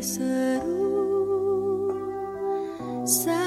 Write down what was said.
berseru. Saya